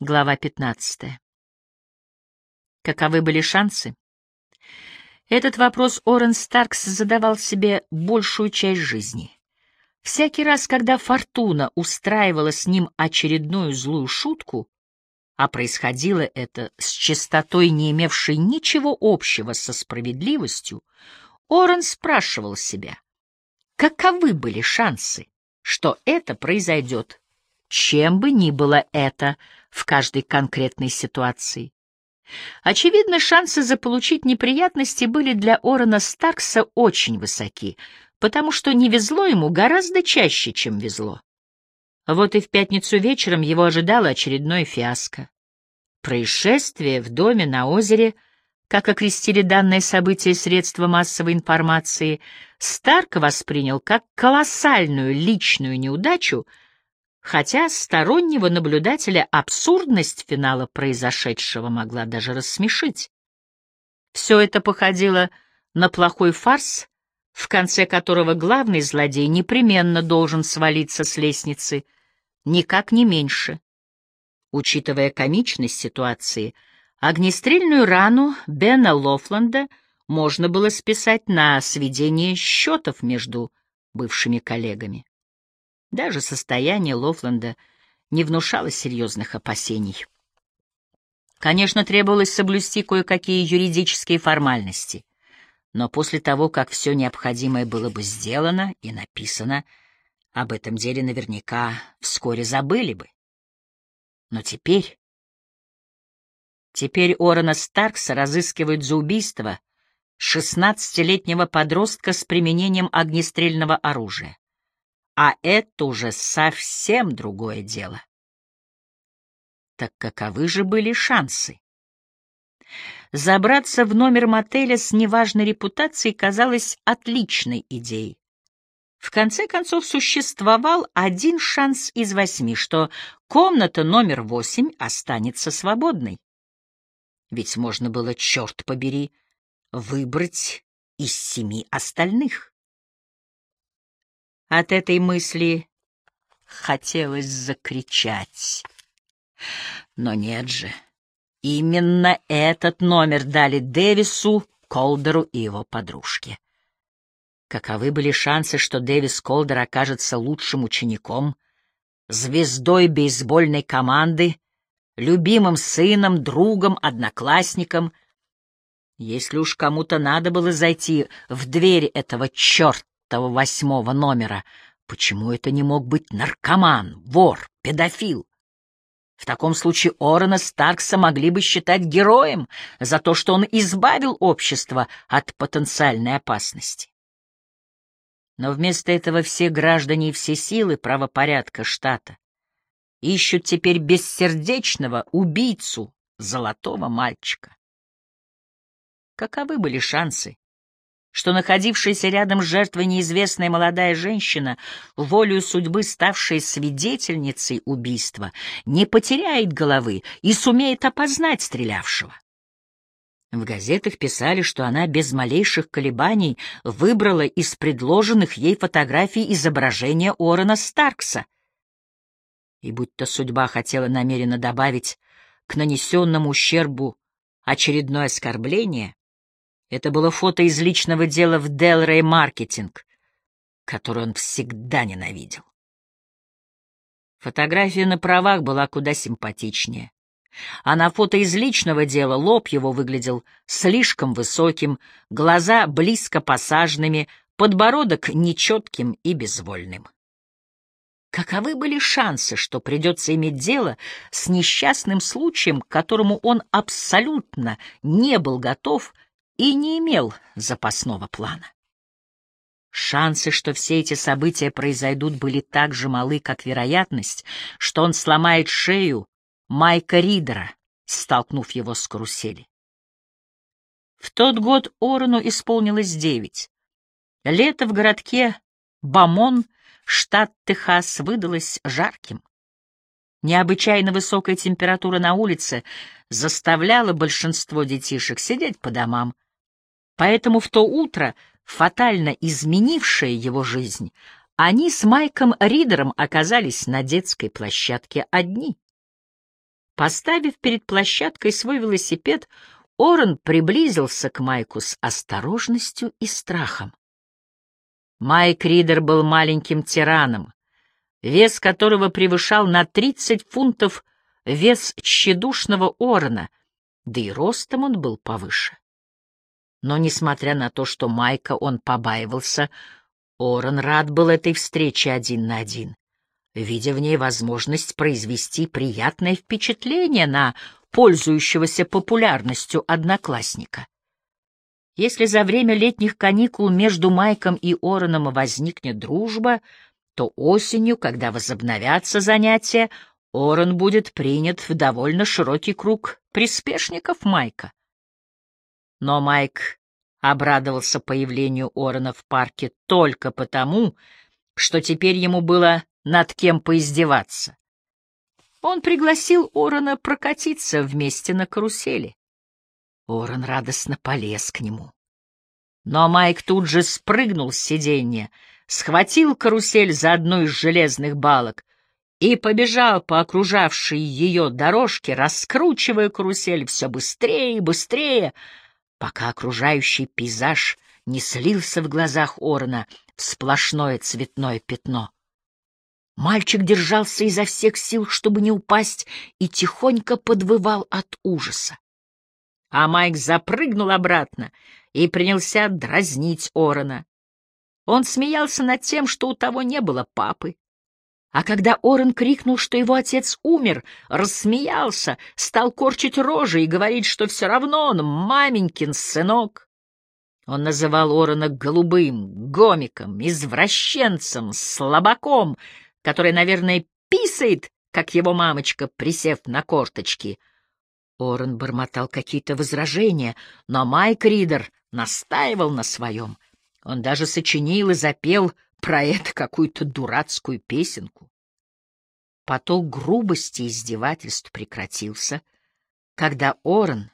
Глава 15. Каковы были шансы? Этот вопрос Орен Старкс задавал себе большую часть жизни. Всякий раз, когда Фортуна устраивала с ним очередную злую шутку, а происходило это с чистотой, не имевшей ничего общего со справедливостью, Орен спрашивал себя, каковы были шансы, что это произойдет, чем бы ни было это в каждой конкретной ситуации. Очевидно, шансы заполучить неприятности были для Орона Старкса очень высоки, потому что не везло ему гораздо чаще, чем везло. Вот и в пятницу вечером его ожидало очередное фиаско. Происшествие в доме на озере, как окрестили данное событие средства массовой информации, Старк воспринял как колоссальную личную неудачу — хотя стороннего наблюдателя абсурдность финала произошедшего могла даже рассмешить. Все это походило на плохой фарс, в конце которого главный злодей непременно должен свалиться с лестницы, никак не меньше. Учитывая комичность ситуации, огнестрельную рану Бена Лофланда можно было списать на сведение счетов между бывшими коллегами. Даже состояние Лофленда не внушало серьезных опасений. Конечно, требовалось соблюсти кое-какие юридические формальности, но после того, как все необходимое было бы сделано и написано, об этом деле наверняка вскоре забыли бы. Но теперь... Теперь Орона Старкса разыскивают за убийство шестнадцатилетнего подростка с применением огнестрельного оружия. А это уже совсем другое дело. Так каковы же были шансы? Забраться в номер мотеля с неважной репутацией казалось отличной идеей. В конце концов, существовал один шанс из восьми, что комната номер восемь останется свободной. Ведь можно было, черт побери, выбрать из семи остальных. От этой мысли хотелось закричать. Но нет же. Именно этот номер дали Дэвису, Колдеру и его подружке. Каковы были шансы, что Дэвис Колдер окажется лучшим учеником, звездой бейсбольной команды, любимым сыном, другом, одноклассником? Если уж кому-то надо было зайти в дверь этого черта, этого восьмого номера. Почему это не мог быть наркоман, вор, педофил? В таком случае Орена Старкса могли бы считать героем за то, что он избавил общество от потенциальной опасности. Но вместо этого все граждане и все силы правопорядка штата ищут теперь бессердечного убийцу золотого мальчика. Каковы были шансы, что находившаяся рядом с жертвой неизвестная молодая женщина, волею судьбы ставшая свидетельницей убийства, не потеряет головы и сумеет опознать стрелявшего. В газетах писали, что она без малейших колебаний выбрала из предложенных ей фотографий изображение Орена Старкса. И будто судьба хотела намеренно добавить к нанесенному ущербу очередное оскорбление, это было фото из личного дела в Делрей Маркетинг, которое он всегда ненавидел. Фотография на правах была куда симпатичнее. А на фото из личного дела лоб его выглядел слишком высоким, глаза близко посаженными, подбородок нечетким и безвольным. Каковы были шансы, что придется иметь дело с несчастным случаем, к которому он абсолютно не был готов и не имел запасного плана. Шансы, что все эти события произойдут, были так же малы, как вероятность, что он сломает шею Майка Ридера, столкнув его с карусели. В тот год Орону исполнилось девять. Лето в городке Бамон, штат Техас, выдалось жарким. Необычайно высокая температура на улице заставляла большинство детишек сидеть по домам, Поэтому в то утро, фатально изменившее его жизнь, они с Майком Ридером оказались на детской площадке одни. Поставив перед площадкой свой велосипед, Орен приблизился к Майку с осторожностью и страхом. Майк Ридер был маленьким тираном, вес которого превышал на 30 фунтов вес тщедушного Орена, да и ростом он был повыше. Но, несмотря на то, что Майка он побаивался, Орен рад был этой встрече один на один видя в ней возможность произвести приятное впечатление на пользующегося популярностью одноклассника. Если за время летних каникул между Майком и Ороном возникнет дружба, то осенью, когда возобновятся занятия, Орон будет принят в довольно широкий круг приспешников Майка. Но Майк обрадовался появлению Орона в парке только потому, что теперь ему было над кем поиздеваться. Он пригласил Орона прокатиться вместе на карусели. Орон радостно полез к нему. Но Майк тут же спрыгнул с сиденья, схватил карусель за одну из железных балок и побежал по окружавшей ее дорожке, раскручивая карусель все быстрее и быстрее, пока окружающий пейзаж не слился в глазах Орона в сплошное цветное пятно. Мальчик держался изо всех сил, чтобы не упасть, и тихонько подвывал от ужаса. А Майк запрыгнул обратно и принялся дразнить Орона. Он смеялся над тем, что у того не было папы. А когда Орен крикнул, что его отец умер, рассмеялся, стал корчить рожи и говорить, что все равно он маменькин сынок. Он называл Орена голубым, гомиком, извращенцем, слабаком, который, наверное, писает, как его мамочка, присев на корточки. Орен бормотал какие-то возражения, но Майк Ридер настаивал на своем. Он даже сочинил и запел про это какую-то дурацкую песенку. Поток грубости и издевательств прекратился, когда Орен,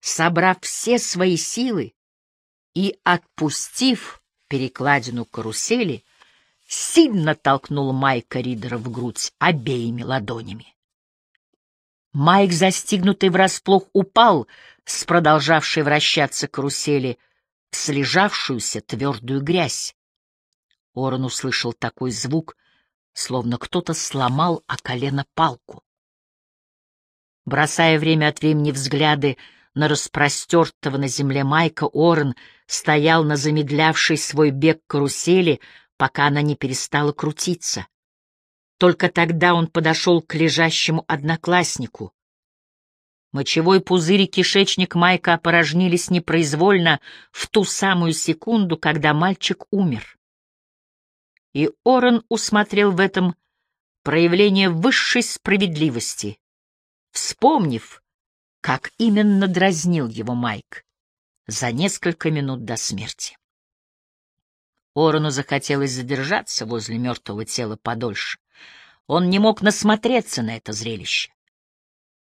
собрав все свои силы и отпустив перекладину карусели, сильно толкнул Майка Ридера в грудь обеими ладонями. Майк, застигнутый врасплох, упал с продолжавшей вращаться карусели в слежавшуюся твердую грязь. Орон услышал такой звук, словно кто-то сломал о колено палку. Бросая время от времени взгляды на распростертого на земле Майка, Орен стоял на замедлявшей свой бег карусели, пока она не перестала крутиться. Только тогда он подошел к лежащему однокласснику. Мочевой пузырь и кишечник Майка опорожнились непроизвольно в ту самую секунду, когда мальчик умер. И Орен усмотрел в этом проявление высшей справедливости, вспомнив, как именно дразнил его Майк за несколько минут до смерти. Орону захотелось задержаться возле мертвого тела подольше. Он не мог насмотреться на это зрелище.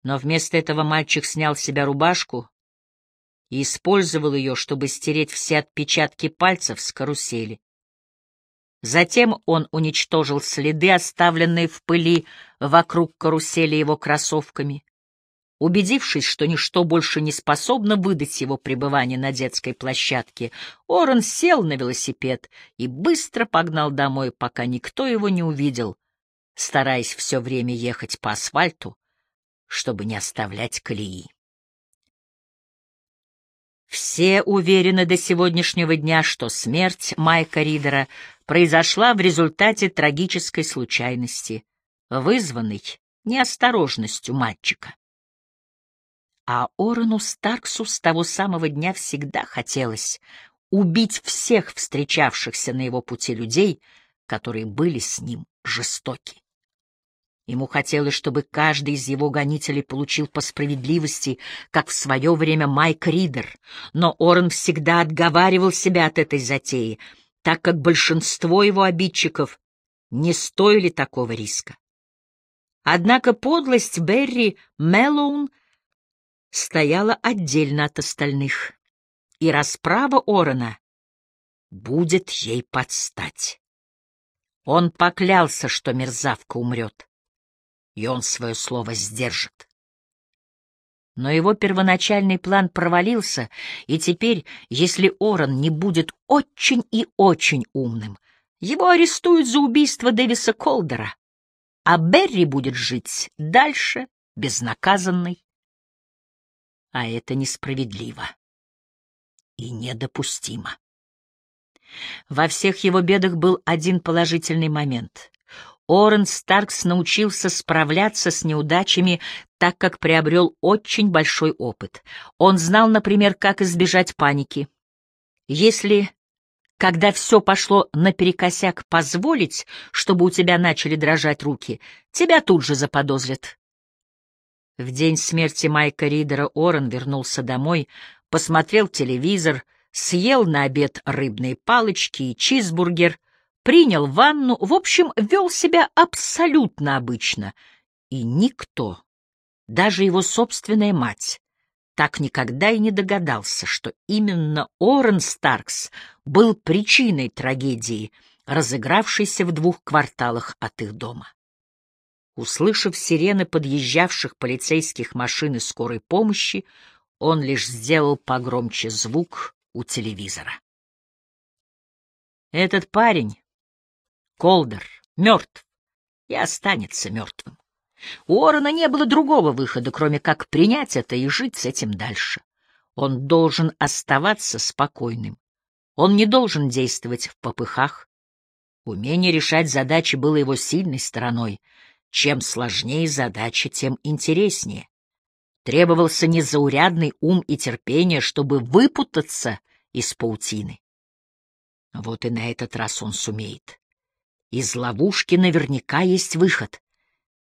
Но вместо этого мальчик снял с себя рубашку и использовал ее, чтобы стереть все отпечатки пальцев с карусели. Затем он уничтожил следы, оставленные в пыли вокруг карусели его кроссовками. Убедившись, что ничто больше не способно выдать его пребывание на детской площадке, Орен сел на велосипед и быстро погнал домой, пока никто его не увидел, стараясь все время ехать по асфальту, чтобы не оставлять колеи. Все уверены до сегодняшнего дня, что смерть Майка Ридера произошла в результате трагической случайности, вызванной неосторожностью мальчика. А Орану Старксу с того самого дня всегда хотелось убить всех встречавшихся на его пути людей, которые были с ним жестоки. Ему хотелось, чтобы каждый из его гонителей получил по справедливости, как в свое время Майк Ридер, но Орен всегда отговаривал себя от этой затеи, так как большинство его обидчиков не стоили такого риска. Однако подлость Берри Меллоун — стояла отдельно от остальных, и расправа Орона будет ей подстать. Он поклялся, что мерзавка умрет, и он свое слово сдержит. Но его первоначальный план провалился, и теперь, если Оран не будет очень и очень умным, его арестуют за убийство Дэвиса Колдера, а Берри будет жить дальше, безнаказанный. А это несправедливо и недопустимо. Во всех его бедах был один положительный момент. Орен Старкс научился справляться с неудачами, так как приобрел очень большой опыт. Он знал, например, как избежать паники. Если, когда все пошло наперекосяк, позволить, чтобы у тебя начали дрожать руки, тебя тут же заподозрят. В день смерти Майка Ридера Орен вернулся домой, посмотрел телевизор, съел на обед рыбные палочки и чизбургер, принял ванну, в общем, вел себя абсолютно обычно. И никто, даже его собственная мать, так никогда и не догадался, что именно Орен Старкс был причиной трагедии, разыгравшейся в двух кварталах от их дома. Услышав сирены подъезжавших полицейских машин и скорой помощи, он лишь сделал погромче звук у телевизора. Этот парень, Колдер, мертв и останется мертвым. У Орона не было другого выхода, кроме как принять это и жить с этим дальше. Он должен оставаться спокойным. Он не должен действовать в попыхах. Умение решать задачи было его сильной стороной. Чем сложнее задача, тем интереснее. Требовался незаурядный ум и терпение, чтобы выпутаться из паутины. Вот и на этот раз он сумеет. Из ловушки наверняка есть выход.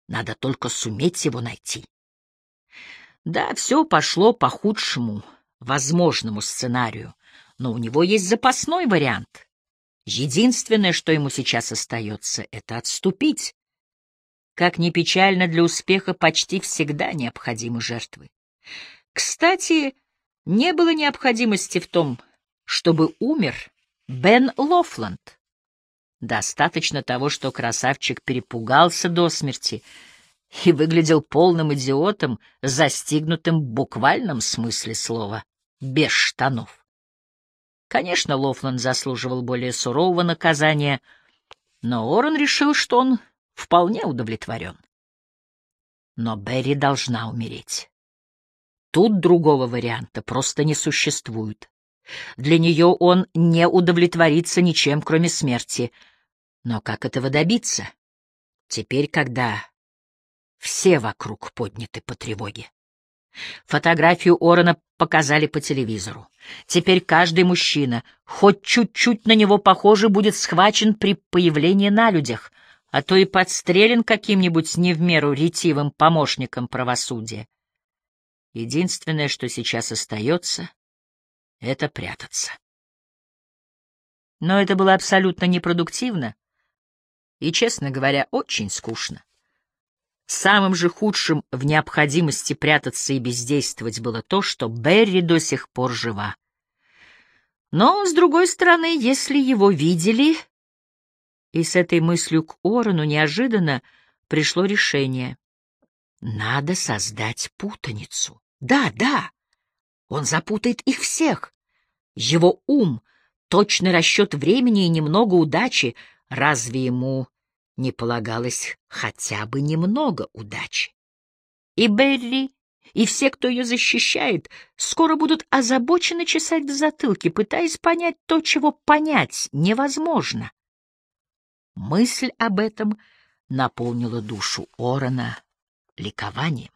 Надо только суметь его найти. Да, все пошло по худшему, возможному сценарию, но у него есть запасной вариант. Единственное, что ему сейчас остается, — это отступить. Как ни печально, для успеха почти всегда необходимы жертвы. Кстати, не было необходимости в том, чтобы умер Бен Лофланд. Достаточно того, что красавчик перепугался до смерти и выглядел полным идиотом, застигнутым в буквальном смысле слова, без штанов. Конечно, Лофланд заслуживал более сурового наказания, но Орен решил, что он вполне удовлетворен. Но Берри должна умереть. Тут другого варианта просто не существует. Для нее он не удовлетворится ничем, кроме смерти — но как этого добиться? Теперь, когда все вокруг подняты по тревоге. Фотографию Орона показали по телевизору. Теперь каждый мужчина, хоть чуть-чуть на него похожий, будет схвачен при появлении на людях, а то и подстрелен каким-нибудь не в меру ретивым помощником правосудия. Единственное, что сейчас остается, — это прятаться. Но это было абсолютно непродуктивно, и, честно говоря, очень скучно. Самым же худшим в необходимости прятаться и бездействовать было то, что Берри до сих пор жива. Но, с другой стороны, если его видели... И с этой мыслью к Орону неожиданно пришло решение. Надо создать путаницу. Да, да, он запутает их всех. Его ум, точный расчет времени и немного удачи — разве ему не полагалось хотя бы немного удачи? И Берри, и все, кто ее защищает, скоро будут озабоченно чесать в затылке, пытаясь понять то, чего понять невозможно. Мысль об этом наполнила душу Орона ликованием.